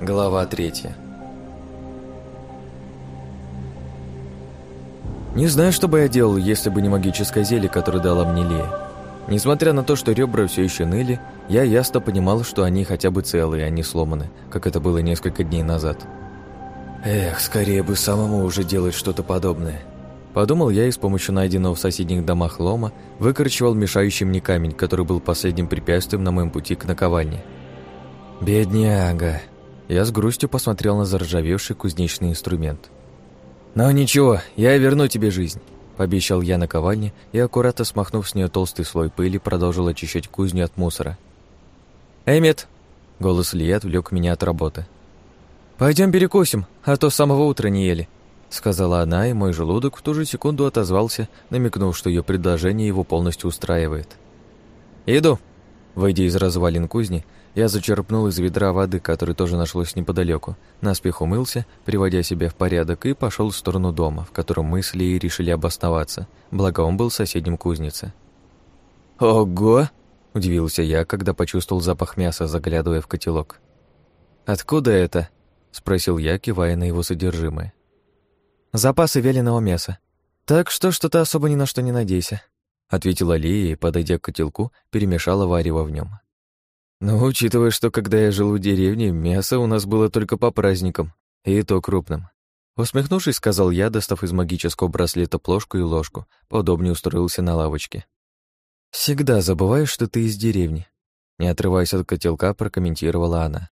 Глава третья Не знаю, что бы я делал, если бы не магическое зелье, которое дала мне Лея. Несмотря на то, что ребра все еще ныли, я ясно понимал, что они хотя бы целые, а не сломаны, как это было несколько дней назад. Эх, скорее бы самому уже делать что-то подобное. Подумал я и с помощью найденного в соседних домах лома выкорчевал мешающий мне камень, который был последним препятствием на моем пути к наковальне. «Бедняга!» Я с грустью посмотрел на заржавевший кузнечный инструмент. «Но ничего, я верну тебе жизнь», — пообещал я наковальне и, аккуратно смахнув с нее толстый слой пыли, продолжил очищать кузню от мусора. «Эммет!» — голос Ли отвлек меня от работы. Пойдем перекусим, а то с самого утра не ели», — сказала она, и мой желудок в ту же секунду отозвался, намекнув, что ее предложение его полностью устраивает. «Иду!» Выйдя из развалин кузни, я зачерпнул из ведра воды, который тоже нашлось неподалеку, наспех умылся, приводя себя в порядок, и пошел в сторону дома, в котором мы с Лией решили обосноваться, благо он был соседним кузницы. «Ого!» – удивился я, когда почувствовал запах мяса, заглядывая в котелок. «Откуда это?» – спросил я, кивая на его содержимое. «Запасы веленого мяса. Так что что-то особо ни на что не надейся», — ответила Лия и, подойдя к котелку, перемешала варево в нем. «Ну, учитывая, что когда я жил в деревне, мясо у нас было только по праздникам, и то крупным». Усмехнувшись, сказал я, достав из магического браслета плошку и ложку, поудобнее устроился на лавочке. «Всегда забываю, что ты из деревни», — не отрываясь от котелка, прокомментировала она.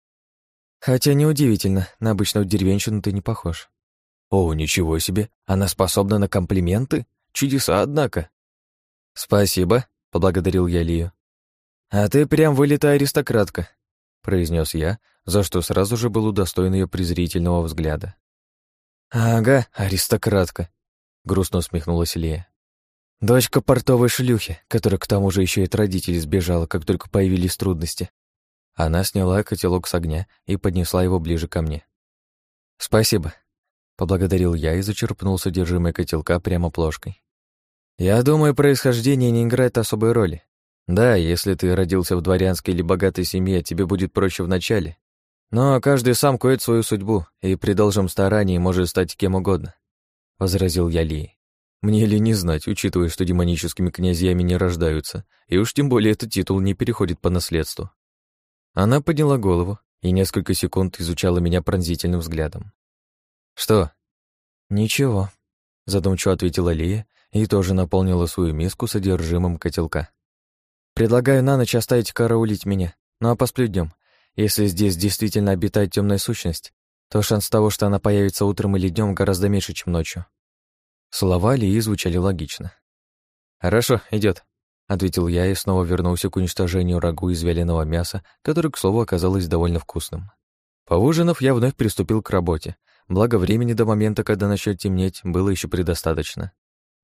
«Хотя неудивительно, на обычную деревенщину ты не похож». «О, ничего себе! Она способна на комплименты? Чудеса, однако!» «Спасибо», — поблагодарил я Лию. «А ты прям вылитая аристократка», — произнес я, за что сразу же был удостоен ее презрительного взгляда. «Ага, аристократка», — грустно усмехнулась Лия. «Дочка портовой шлюхи, которая к тому же еще и от родителей сбежала, как только появились трудности». Она сняла котелок с огня и поднесла его ближе ко мне. «Спасибо», — поблагодарил я и зачерпнул содержимое котелка прямо плошкой. Я думаю, происхождение не играет особой роли. Да, если ты родился в дворянской или богатой семье, тебе будет проще в начале. Но каждый сам коет свою судьбу, и при должном старании может стать кем угодно», — возразил я Ли. «Мне ли не знать, учитывая, что демоническими князьями не рождаются, и уж тем более этот титул не переходит по наследству». Она подняла голову и несколько секунд изучала меня пронзительным взглядом. «Что?» «Ничего», — задумчиво ответила Лия и тоже наполнила свою миску содержимым котелка. «Предлагаю на ночь оставить караулить меня, ну а посплю днем. Если здесь действительно обитает темная сущность, то шанс того, что она появится утром или днем, гораздо меньше, чем ночью». Слова Лии звучали логично. «Хорошо, идет, ответил я и снова вернулся к уничтожению рагу из вяленого мяса, которое, к слову, оказалось довольно вкусным. Поужинав, я вновь приступил к работе, благо времени до момента, когда начнет темнеть, было еще предостаточно.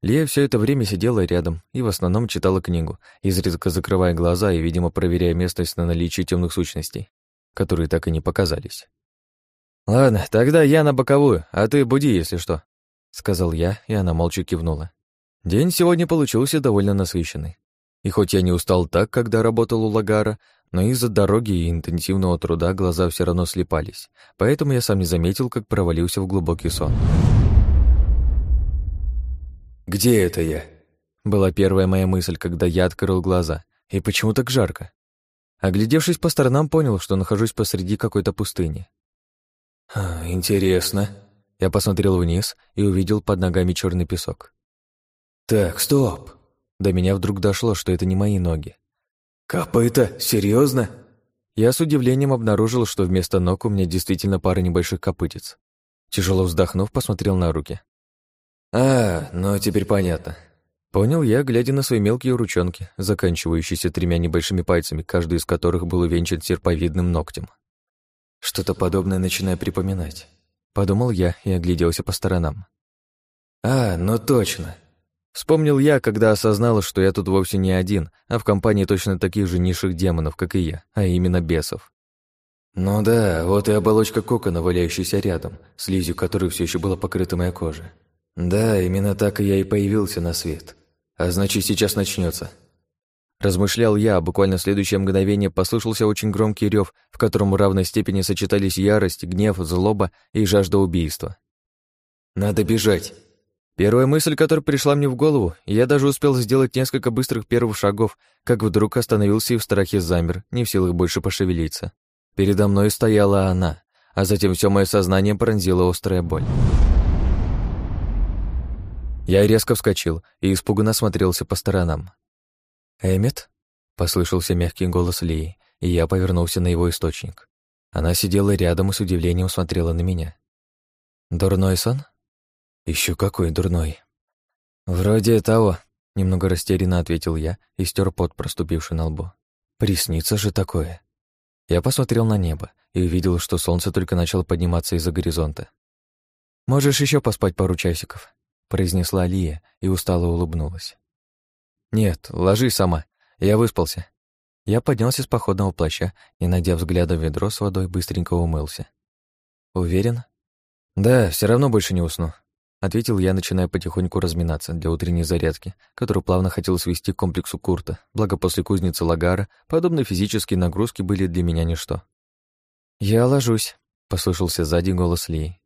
Лия все это время сидела рядом и в основном читала книгу, изредка закрывая глаза и, видимо, проверяя местность на наличие темных сущностей, которые так и не показались. «Ладно, тогда я на боковую, а ты буди, если что», — сказал я, и она молча кивнула. День сегодня получился довольно насыщенный. И хоть я не устал так, когда работал у Лагара, но из-за дороги и интенсивного труда глаза все равно слепались, поэтому я сам не заметил, как провалился в глубокий сон. «Где это я?» Была первая моя мысль, когда я открыл глаза. И почему так жарко? Оглядевшись по сторонам, понял, что нахожусь посреди какой-то пустыни. «Интересно». Я посмотрел вниз и увидел под ногами черный песок. «Так, стоп». До меня вдруг дошло, что это не мои ноги. «Копыта? Серьезно? Я с удивлением обнаружил, что вместо ног у меня действительно пара небольших копытец. Тяжело вздохнув, посмотрел на руки. «А, ну теперь понятно». Понял я, глядя на свои мелкие ручонки, заканчивающиеся тремя небольшими пальцами, каждый из которых был увенчан серповидным ногтем. Что-то подобное начинаю припоминать. Подумал я и огляделся по сторонам. «А, ну точно». Вспомнил я, когда осознал, что я тут вовсе не один, а в компании точно таких же низших демонов, как и я, а именно бесов. «Ну да, вот и оболочка кокона, валяющаяся рядом, слизью которой все еще была покрыта моя кожа. Да, именно так и я и появился на свет. А значит, сейчас начнется. Размышлял я, а буквально в следующее мгновение послышался очень громкий рев, в котором в равной степени сочетались ярость, гнев, злоба и жажда убийства. «Надо бежать!» Первая мысль, которая пришла мне в голову, я даже успел сделать несколько быстрых первых шагов, как вдруг остановился и в страхе замер, не в силах больше пошевелиться. Передо мной стояла она, а затем все мое сознание пронзила острая боль. Я резко вскочил и испуганно смотрелся по сторонам. «Эммет?» — послышался мягкий голос Лии, и я повернулся на его источник. Она сидела рядом и с удивлением смотрела на меня. «Дурной сон?» Еще какой дурной!» «Вроде того», — немного растерянно ответил я и стер пот, проступивший на лбу. «Приснится же такое!» Я посмотрел на небо и увидел, что солнце только начало подниматься из-за горизонта. «Можешь еще поспать пару часиков», — произнесла Алия и устало улыбнулась. «Нет, ложись сама. Я выспался». Я поднялся с походного плаща и, найдя взглядом ведро с водой, быстренько умылся. «Уверен?» «Да, все равно больше не усну», — ответил я, начиная потихоньку разминаться для утренней зарядки, которую плавно хотел свести к комплексу Курта, благо после кузницы Лагара подобные физические нагрузки были для меня ничто. «Я ложусь», — послышался сзади голос Ли.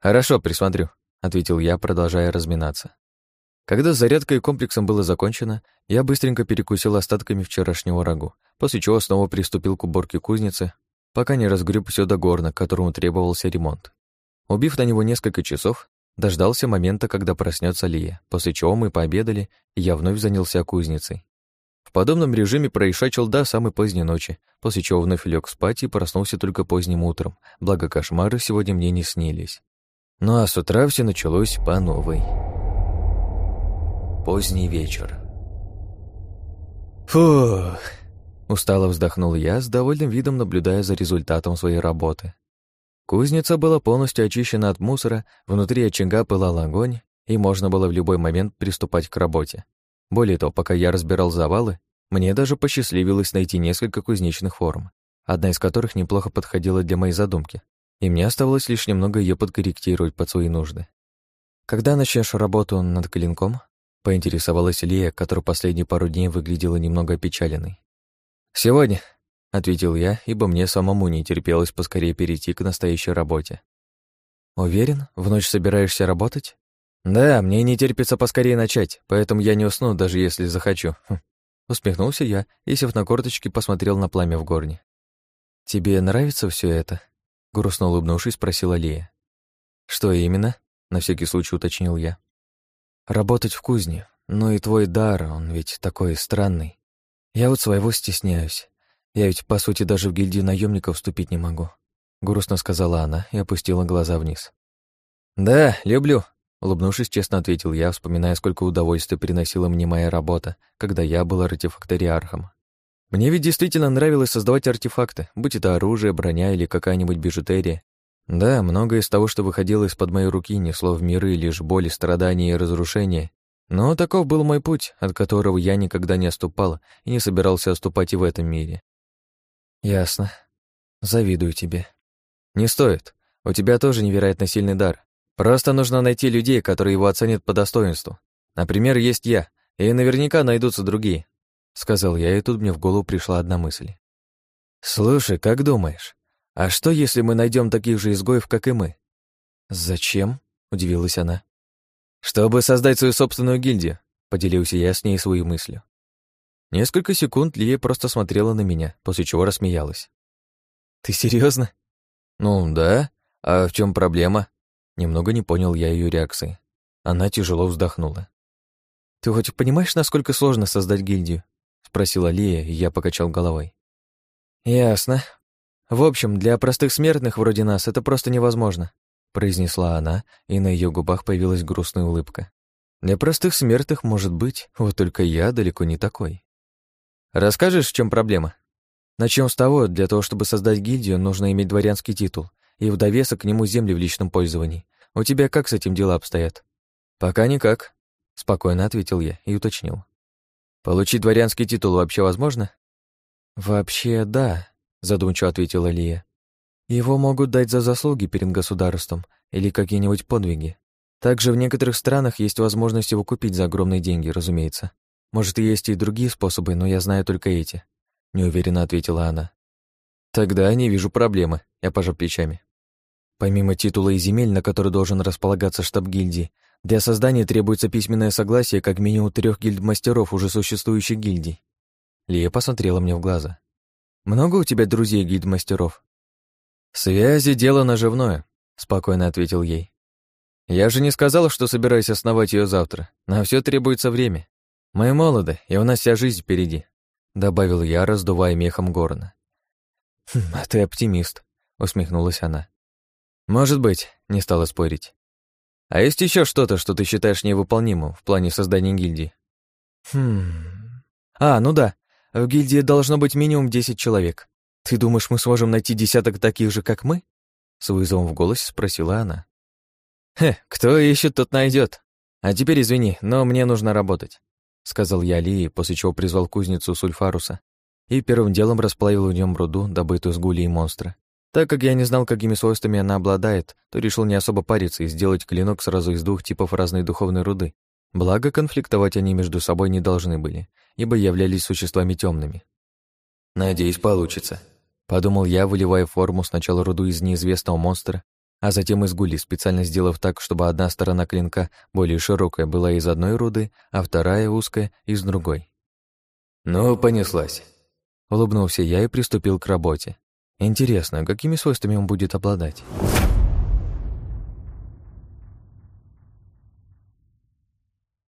«Хорошо, присмотрю», — ответил я, продолжая разминаться. Когда с зарядкой и комплексом было закончено, я быстренько перекусил остатками вчерашнего рагу, после чего снова приступил к уборке кузницы, пока не разгреб все до горна, которому требовался ремонт. Убив на него несколько часов, дождался момента, когда проснется Лия, после чего мы пообедали, и я вновь занялся кузницей. В подобном режиме проишачил до самой поздней ночи, после чего вновь лег спать и проснулся только поздним утром, благо кошмары сегодня мне не снились. Ну а с утра все началось по новой. Поздний вечер. Фух. Устало вздохнул я, с довольным видом наблюдая за результатом своей работы. Кузница была полностью очищена от мусора, внутри очага пылал огонь, и можно было в любой момент приступать к работе. Более того, пока я разбирал завалы, мне даже посчастливилось найти несколько кузнечных форм, одна из которых неплохо подходила для моей задумки, и мне оставалось лишь немного ее подкорректировать под свои нужды. «Когда начнешь работу над клинком?» Поинтересовалась Лия, которая последние пару дней выглядела немного опечаленной. «Сегодня», — ответил я, ибо мне самому не терпелось поскорее перейти к настоящей работе. «Уверен, в ночь собираешься работать?» «Да, мне не терпится поскорее начать, поэтому я не усну, даже если захочу». Хм. Усмехнулся я и, сев на корточки, посмотрел на пламя в горне. «Тебе нравится все это?» Грустно улыбнувшись, спросила Лия. «Что именно?» — на всякий случай уточнил я. Работать в кузне. Ну и твой дар, он ведь такой странный. Я вот своего стесняюсь. Я ведь, по сути, даже в гильдию наемников вступить не могу. Грустно сказала она и опустила глаза вниз. «Да, люблю», — улыбнувшись, честно ответил я, вспоминая, сколько удовольствия приносила мне моя работа, когда я был артефакториархом. Мне ведь действительно нравилось создавать артефакты, будь это оружие, броня или какая-нибудь бижутерия. Да, многое из того, что выходило из-под моей руки, несло в миры лишь боли, страдания и разрушения. Но таков был мой путь, от которого я никогда не отступал и не собирался отступать и в этом мире. Ясно. Завидую тебе. Не стоит. У тебя тоже невероятно сильный дар. Просто нужно найти людей, которые его оценят по достоинству. Например, есть я, и наверняка найдутся другие. Сказал я, и тут мне в голову пришла одна мысль. Слушай, как думаешь, «А что, если мы найдем таких же изгоев, как и мы?» «Зачем?» — удивилась она. «Чтобы создать свою собственную гильдию», — поделился я с ней своей мыслью. Несколько секунд Лия просто смотрела на меня, после чего рассмеялась. «Ты серьезно? «Ну да. А в чем проблема?» Немного не понял я ее реакции. Она тяжело вздохнула. «Ты хоть понимаешь, насколько сложно создать гильдию?» — спросила Лия, и я покачал головой. «Ясно. В общем, для простых смертных вроде нас это просто невозможно, произнесла она, и на ее губах появилась грустная улыбка. Для простых смертных может быть, вот только я далеко не такой. Расскажешь, в чем проблема? Начнем с того, для того, чтобы создать гильдию, нужно иметь дворянский титул и в довесок к нему земли в личном пользовании. У тебя как с этим дела обстоят? Пока никак, спокойно ответил я и уточнил. Получить дворянский титул вообще возможно? Вообще, да, задумчиво ответила Лия. Его могут дать за заслуги перед государством или какие-нибудь подвиги. Также в некоторых странах есть возможность его купить за огромные деньги, разумеется. Может, есть и другие способы, но я знаю только эти», — неуверенно ответила она. «Тогда не вижу проблемы», — я пожал плечами. Помимо титула и земель, на который должен располагаться штаб гильдии, для создания требуется письменное согласие как минимум трех гильдмастеров уже существующих гильдий. Лия посмотрела мне в глаза. «Много у тебя друзей гильдмастеров?» «Связи — дело наживное», — спокойно ответил ей. «Я же не сказал, что собираюсь основать ее завтра. На все требуется время. Мы молоды, и у нас вся жизнь впереди», — добавил я, раздувая мехом горна. «Хм, «А ты оптимист», — усмехнулась она. «Может быть», — не стала спорить. «А есть еще что-то, что ты считаешь невыполнимым в плане создания гильдии?» «Хм... А, ну да. В гильдии должно быть минимум десять человек. «Ты думаешь, мы сможем найти десяток таких же, как мы?» С вызовом в голосе спросила она. «Хе, кто ищет, тот найдет. А теперь извини, но мне нужно работать», сказал я Алии, после чего призвал кузницу Сульфаруса и первым делом расплавил в нем руду, добытую с гулей монстра. Так как я не знал, какими свойствами она обладает, то решил не особо париться и сделать клинок сразу из двух типов разной духовной руды. Благо, конфликтовать они между собой не должны были, ибо являлись существами темными. «Надеюсь, получится», Подумал я, выливая форму сначала руду из неизвестного монстра, а затем из гули, специально сделав так, чтобы одна сторона клинка, более широкая, была из одной руды, а вторая, узкая, из другой. «Ну, понеслась». Улыбнулся я и приступил к работе. Интересно, какими свойствами он будет обладать?